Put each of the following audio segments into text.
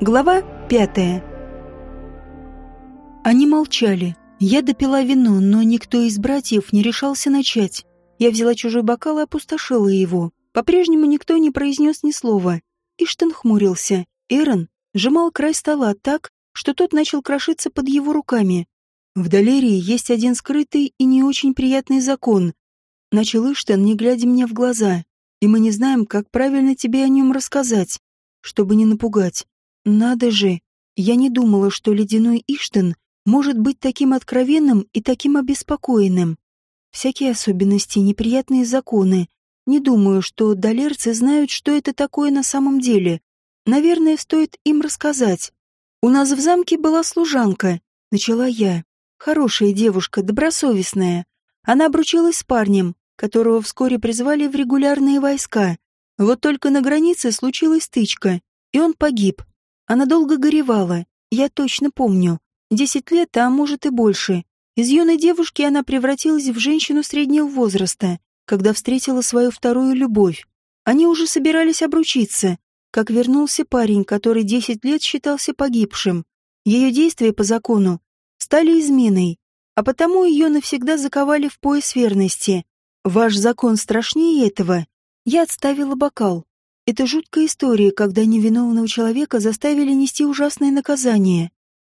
Глава пятая. Они молчали. Я допила вино, но никто из братьев не решался начать. Я взяла чужой бокал и опустошила его. По-прежнему никто не произнес ни слова. Иштен хмурился. Эрон сжимал край стола так, что тот начал крошиться под его руками. В Далерии есть один скрытый и не очень приятный закон. Начал Иштен, не глядя мне в глаза. И мы не знаем, как правильно тебе о нем рассказать, чтобы не напугать. Надо же, я не думала, что ледяной Иштен может быть таким откровенным и таким обеспокоенным. Всякие особенности, неприятные законы. Не думаю, что долерцы знают, что это такое на самом деле. Наверное, стоит им рассказать. У нас в замке была служанка, начала я. Хорошая девушка, добросовестная. Она обручилась с парнем, которого вскоре призвали в регулярные войска. Вот только на границе случилась стычка, и он погиб. Она долго горевала, я точно помню. Десять лет, а может и больше. Из юной девушки она превратилась в женщину среднего возраста, когда встретила свою вторую любовь. Они уже собирались обручиться, как вернулся парень, который десять лет считался погибшим. Ее действия по закону стали изменой, а потому ее навсегда заковали в пояс верности. Ваш закон страшнее этого. Я отставила бокал. Это жуткая история, когда невиновного человека заставили нести ужасное наказание.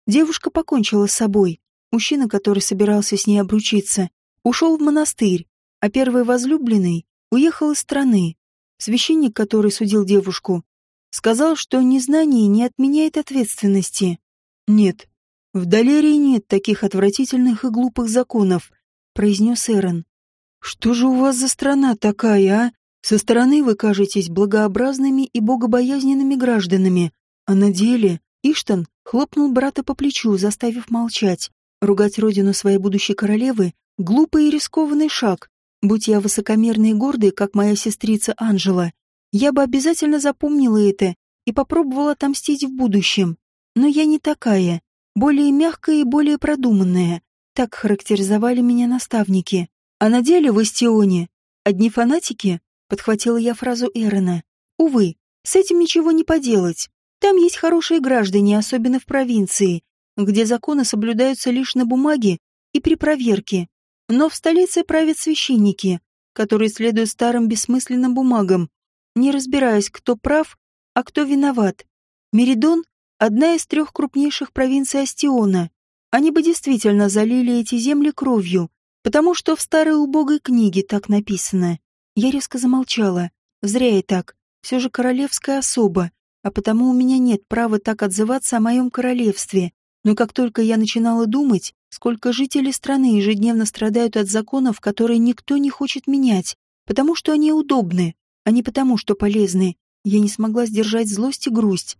Девушка покончила с собой. Мужчина, который собирался с ней обручиться, ушел в монастырь, а первый возлюбленный уехал из страны. Священник, который судил девушку, сказал, что незнание не отменяет ответственности. Нет, в Далерии нет таких отвратительных и глупых законов, произнес Эрон. Что же у вас за страна такая, а? Со стороны вы кажетесь благообразными и богобоязненными гражданами, а на деле Иштан хлопнул брата по плечу, заставив молчать. Ругать родину своей будущей королевы — глупый и рискованный шаг. Будь я высокомерной и гордой, как моя сестрица Анжела, я бы обязательно запомнила это и попробовала отомстить в будущем. Но я не такая, более мягкая и более продуманная. Так характеризовали меня наставники. А на деле в Истионе одни фанатики Подхватила я фразу Эрона. Увы, с этим ничего не поделать. Там есть хорошие граждане, особенно в провинции, где законы соблюдаются лишь на бумаге и при проверке. Но в столице правят священники, которые следуют старым бессмысленным бумагам, не разбираясь, кто прав, а кто виноват. Меридон — одна из трех крупнейших провинций Астиона. Они бы действительно залили эти земли кровью, потому что в старой убогой книге так написано. Я резко замолчала. Зря и так. Все же королевская особа, а потому у меня нет права так отзываться о моем королевстве. Но как только я начинала думать, сколько жителей страны ежедневно страдают от законов, которые никто не хочет менять, потому что они удобны, а не потому, что полезны, я не смогла сдержать злость и грусть.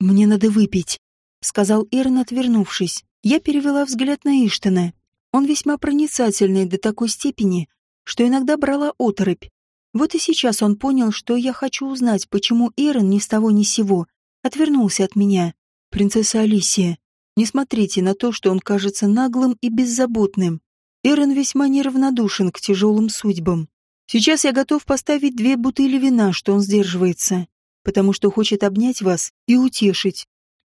«Мне надо выпить», — сказал Эрн, отвернувшись. Я перевела взгляд на Иштена. Он весьма проницательный до такой степени, что иногда брала оторопь. Вот и сейчас он понял, что я хочу узнать, почему Эрен ни с того ни с сего отвернулся от меня. Принцесса Алисия, не смотрите на то, что он кажется наглым и беззаботным. Эрен весьма неравнодушен к тяжелым судьбам. Сейчас я готов поставить две бутыли вина, что он сдерживается, потому что хочет обнять вас и утешить.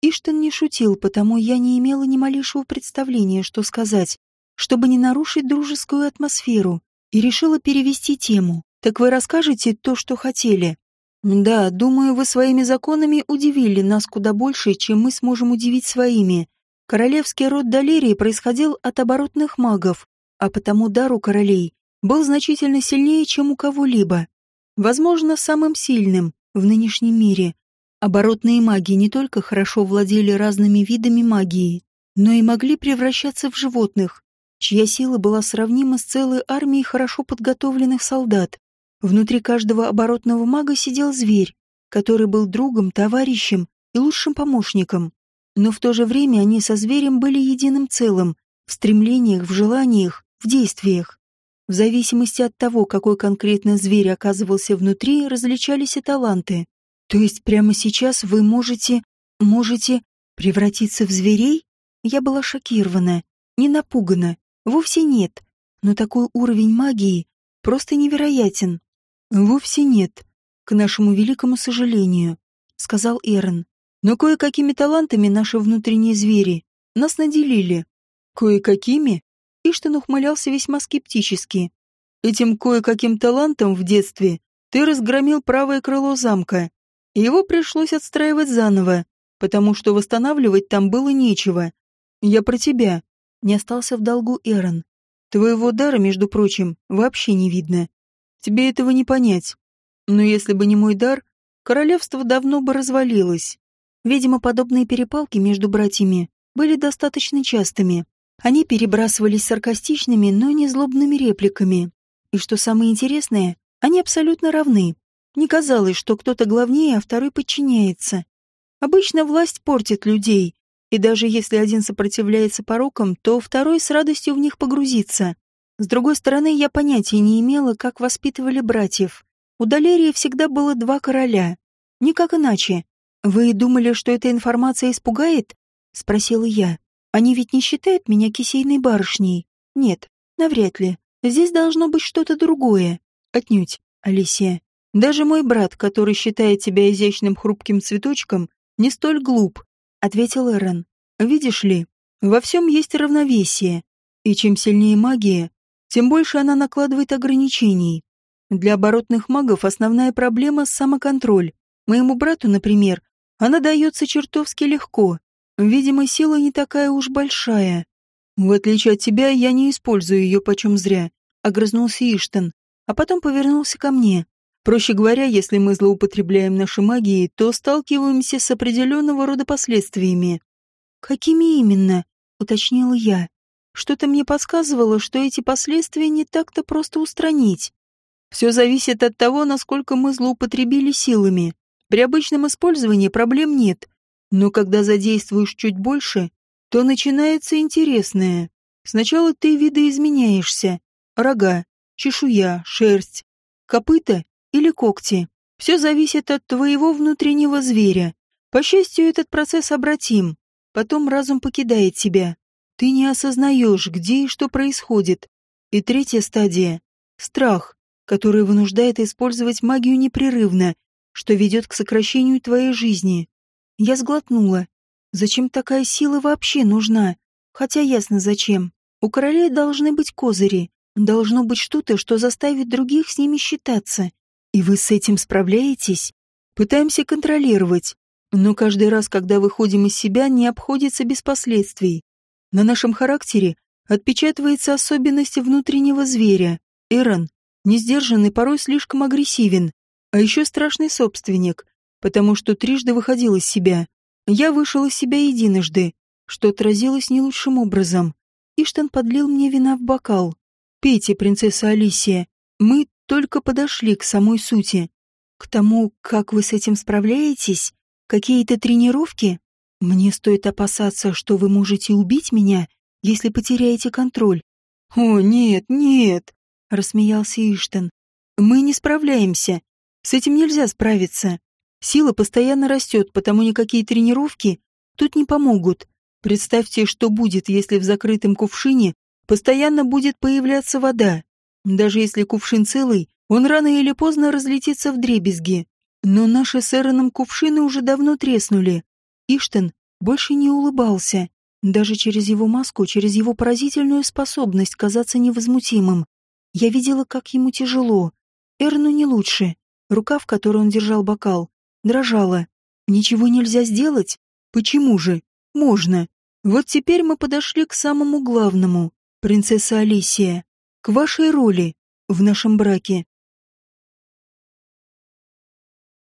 Иштон не шутил, потому я не имела ни малейшего представления, что сказать, чтобы не нарушить дружескую атмосферу, и решила перевести тему. Так вы расскажете то, что хотели? Да, думаю, вы своими законами удивили нас куда больше, чем мы сможем удивить своими. Королевский род Далерии происходил от оборотных магов, а потому дар у королей был значительно сильнее, чем у кого-либо. Возможно, самым сильным в нынешнем мире. Оборотные маги не только хорошо владели разными видами магии, но и могли превращаться в животных, чья сила была сравнима с целой армией хорошо подготовленных солдат. Внутри каждого оборотного мага сидел зверь, который был другом, товарищем и лучшим помощником. Но в то же время они со зверем были единым целым, в стремлениях, в желаниях, в действиях. В зависимости от того, какой конкретно зверь оказывался внутри, различались и таланты. То есть прямо сейчас вы можете, можете превратиться в зверей? Я была шокирована, не напугана, вовсе нет. Но такой уровень магии просто невероятен. «Вовсе нет, к нашему великому сожалению», — сказал Эрн. Но кое-какими талантами наши внутренние звери нас наделили. Кое-какими? Иштан ухмылялся весьма скептически. Этим кое-каким талантом в детстве ты разгромил правое крыло замка. И его пришлось отстраивать заново, потому что восстанавливать там было нечего. Я про тебя. Не остался в долгу Эрон. Твоего дара, между прочим, вообще не видно. Тебе этого не понять. Но если бы не мой дар, королевство давно бы развалилось. Видимо, подобные перепалки между братьями были достаточно частыми. Они перебрасывались саркастичными, но не злобными репликами. И что самое интересное, они абсолютно равны. Не казалось, что кто-то главнее, а второй подчиняется. Обычно власть портит людей, и даже если один сопротивляется порокам, то второй с радостью в них погрузится. С другой стороны, я понятия не имела, как воспитывали братьев. У Далерии всегда было два короля. Никак иначе. «Вы думали, что эта информация испугает?» — спросила я. «Они ведь не считают меня кисейной барышней?» «Нет, навряд ли. Здесь должно быть что-то другое». «Отнюдь, Алисия. Даже мой брат, который считает тебя изящным хрупким цветочком, не столь глуп», — ответил Эрен. «Видишь ли, во всем есть равновесие, и чем сильнее магия, тем больше она накладывает ограничений. Для оборотных магов основная проблема — самоконтроль. Моему брату, например, она дается чертовски легко. Видимо, сила не такая уж большая. В отличие от тебя, я не использую ее почем зря, огрызнулся Иштен, а потом повернулся ко мне. Проще говоря, если мы злоупотребляем нашей магией, то сталкиваемся с определенного рода последствиями. Какими именно? уточнила я. Что-то мне подсказывало, что эти последствия не так-то просто устранить. Все зависит от того, насколько мы злоупотребили силами. При обычном использовании проблем нет, но когда задействуешь чуть больше, то начинается интересное. Сначала ты видоизменяешься. Рога, чешуя, шерсть, копыта или когти. Все зависит от твоего внутреннего зверя. По счастью, этот процесс обратим. Потом разум покидает тебя. Ты не осознаешь, где и что происходит. И третья стадия — страх, который вынуждает использовать магию непрерывно что ведет к сокращению твоей жизни. Я сглотнула. Зачем такая сила вообще нужна? Хотя ясно зачем. У королей должны быть козыри. Должно быть что-то, что заставит других с ними считаться. И вы с этим справляетесь? Пытаемся контролировать. Но каждый раз, когда выходим из себя, не обходится без последствий. На нашем характере отпечатывается особенность внутреннего зверя. Эрон, несдержанный, порой слишком агрессивен. А еще страшный собственник, потому что трижды выходил из себя. Я вышел из себя единожды, что отразилось не лучшим образом. Иштан подлил мне вина в бокал. «Пейте, принцесса Алисия, мы только подошли к самой сути. К тому, как вы с этим справляетесь? Какие-то тренировки? Мне стоит опасаться, что вы можете убить меня, если потеряете контроль». «О, нет, нет!» — рассмеялся Иштан. «Мы не справляемся. С этим нельзя справиться. Сила постоянно растет, потому никакие тренировки тут не помогут. Представьте, что будет, если в закрытом кувшине постоянно будет появляться вода. Даже если кувшин целый, он рано или поздно разлетится в дребезги. Но наши с Эроном кувшины уже давно треснули. Иштен больше не улыбался. Даже через его маску, через его поразительную способность казаться невозмутимым. Я видела, как ему тяжело. Эрну не лучше. Рука, в которой он держал бокал, дрожала. Ничего нельзя сделать? Почему же? Можно. Вот теперь мы подошли к самому главному, принцесса Алисия, к вашей роли в нашем браке.